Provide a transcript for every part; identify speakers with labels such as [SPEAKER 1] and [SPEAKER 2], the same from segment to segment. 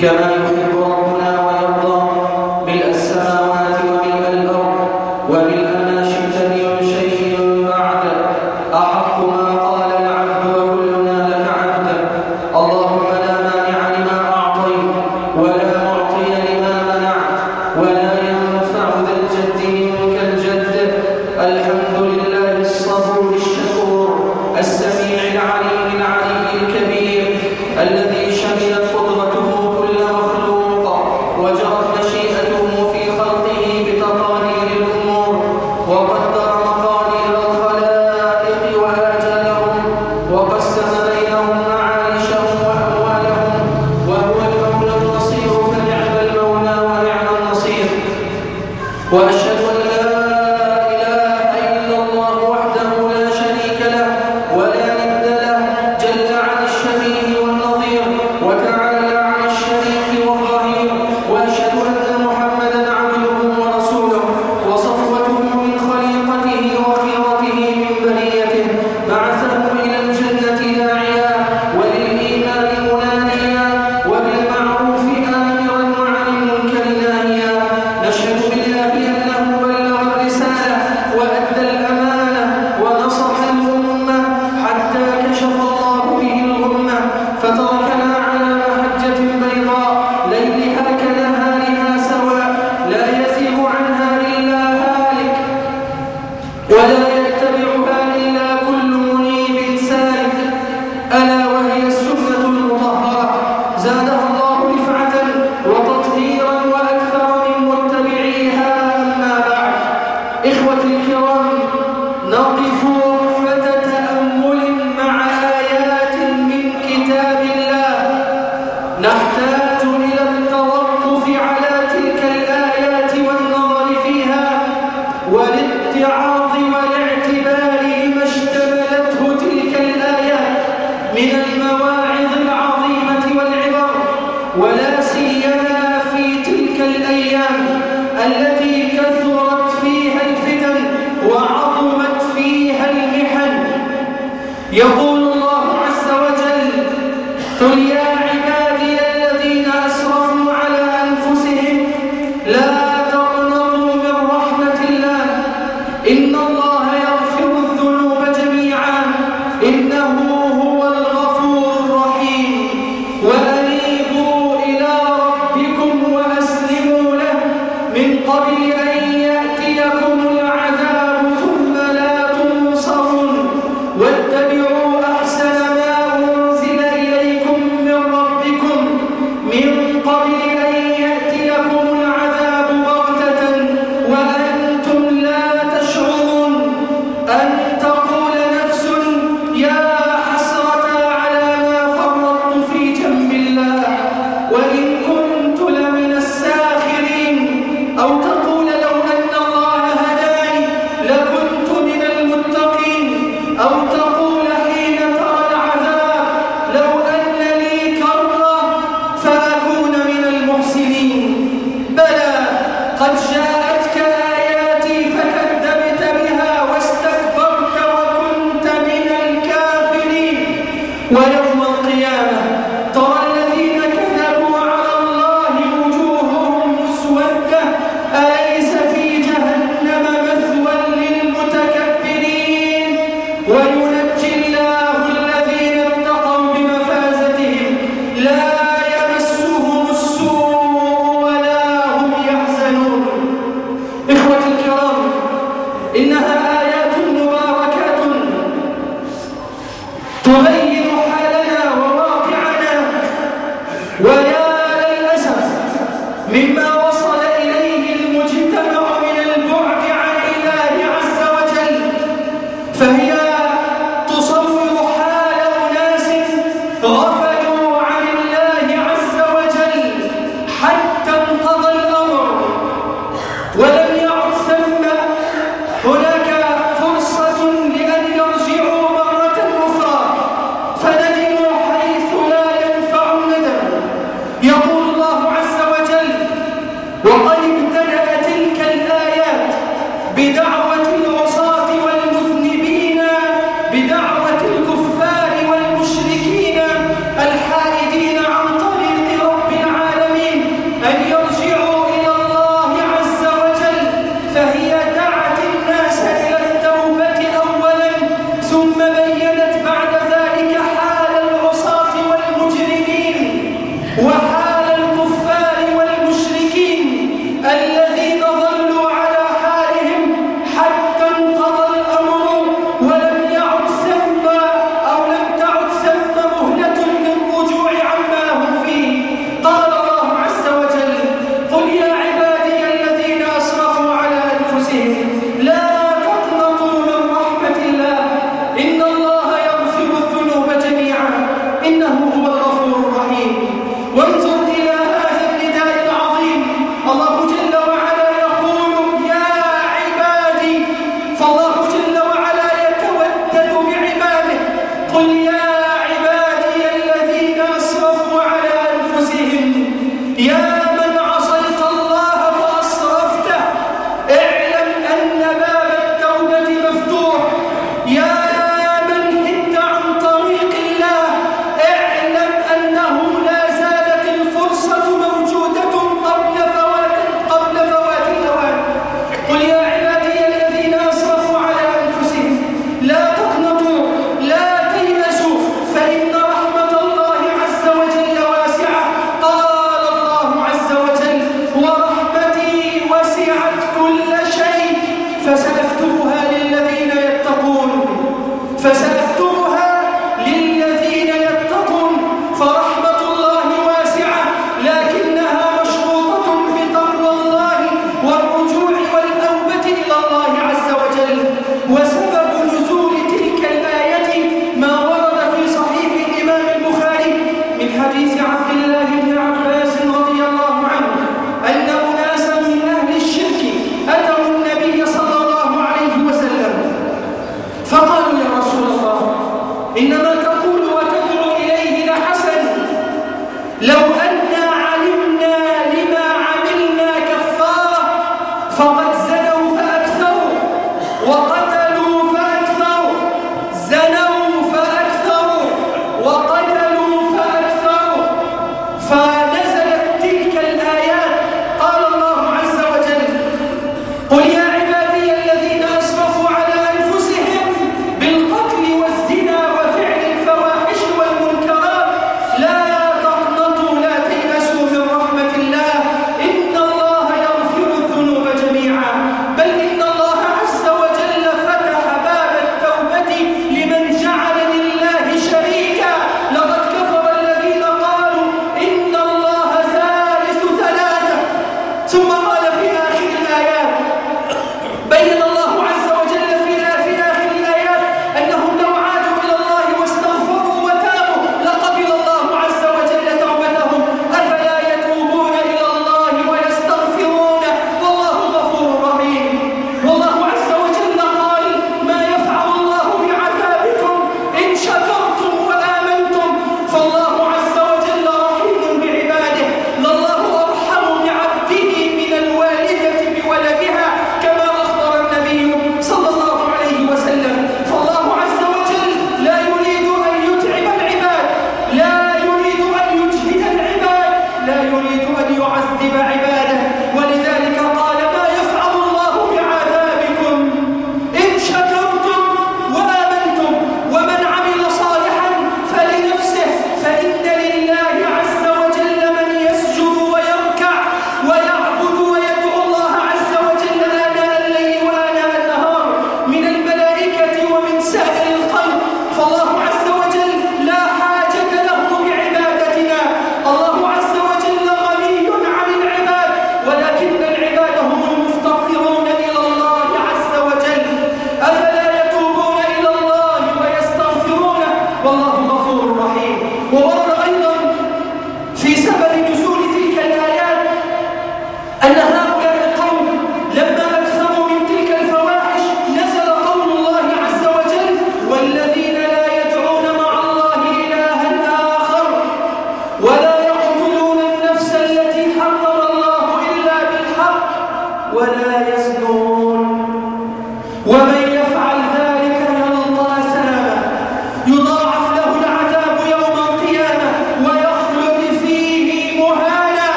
[SPEAKER 1] كما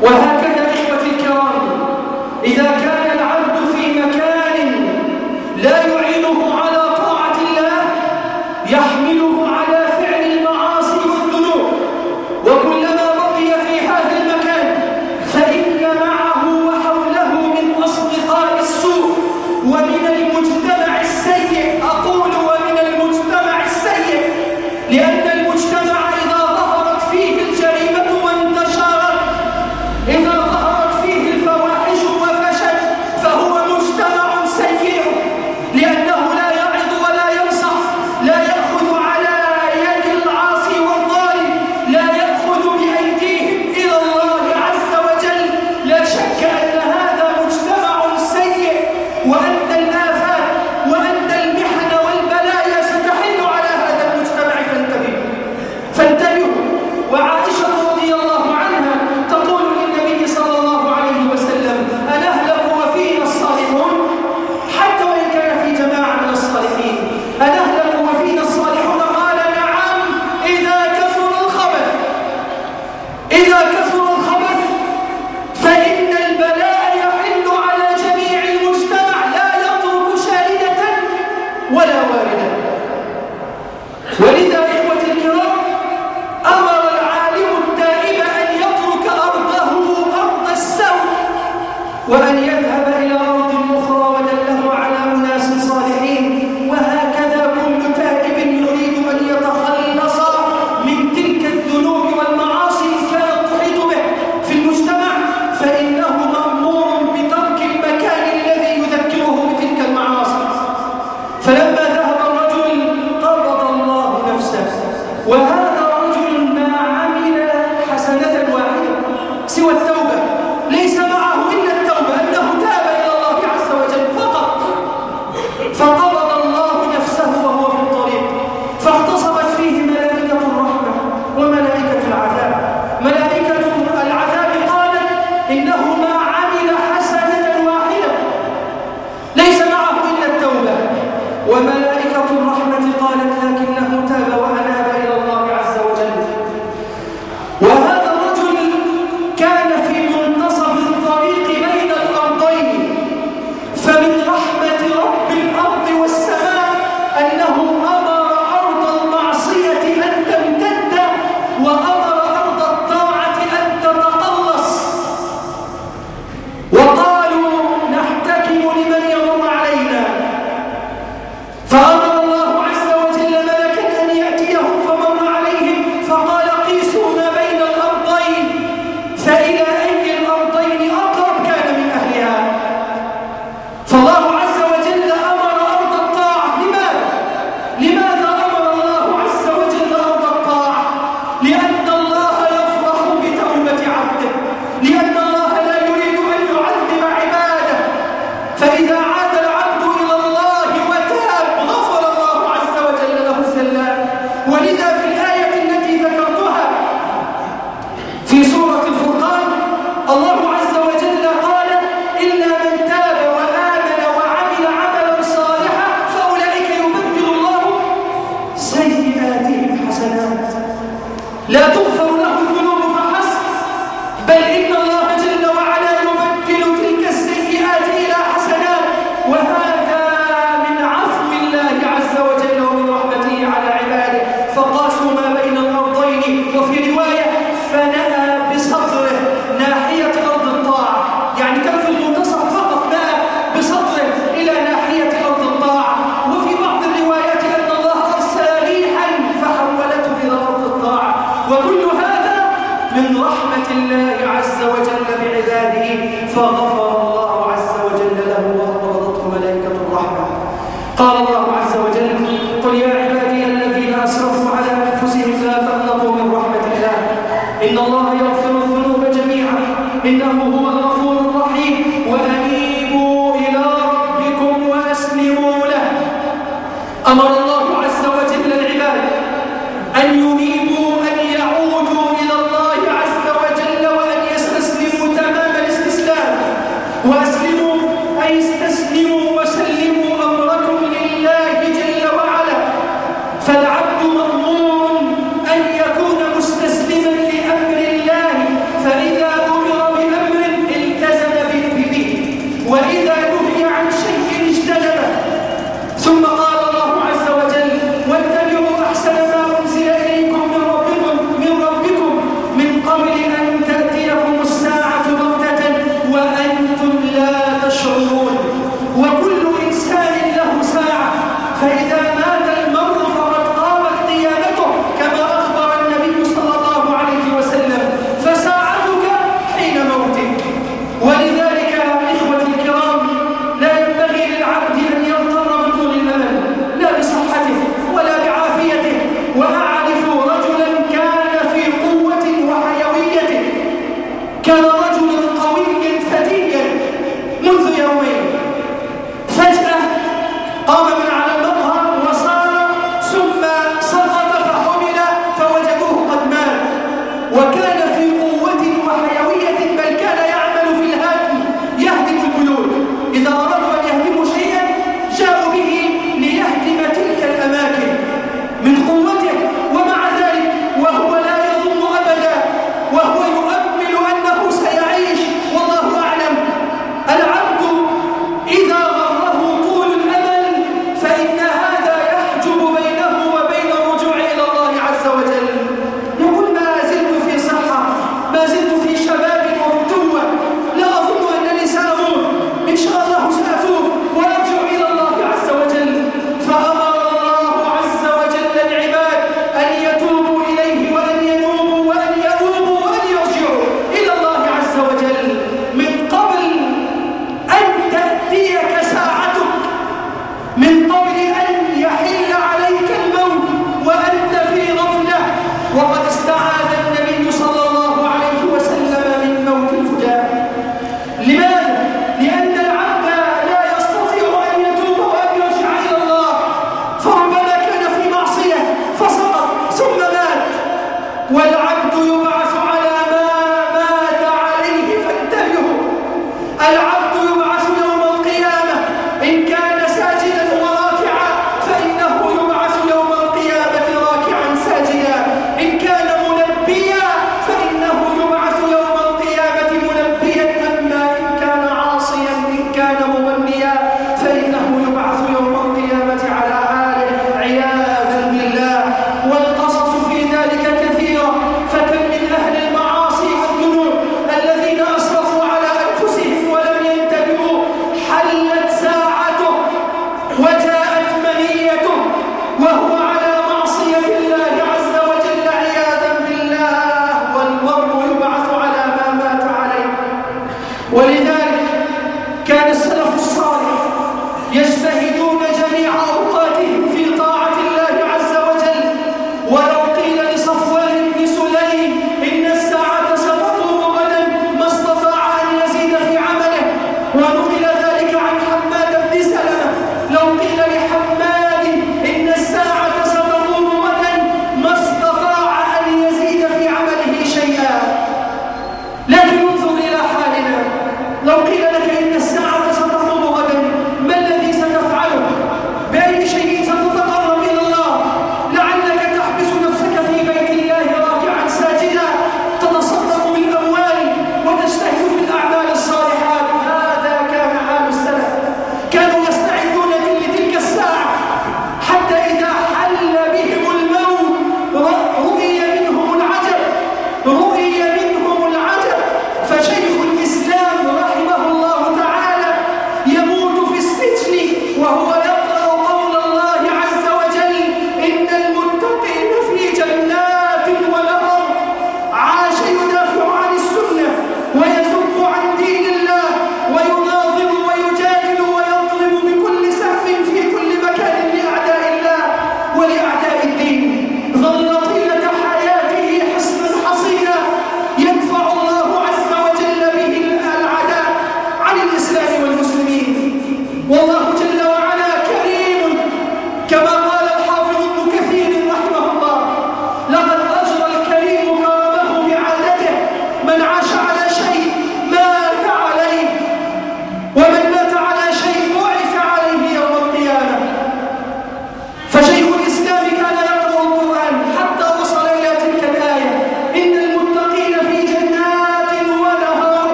[SPEAKER 1] What happened? ولذا من رحمة الله عز وجل بعباده فغفر الله عز وجل له وأقبضته ملائكة الرحمة. قال الله عز وجل قل يا عباد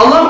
[SPEAKER 1] الله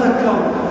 [SPEAKER 2] para cão.